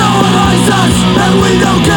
No one likes us, and we don't care.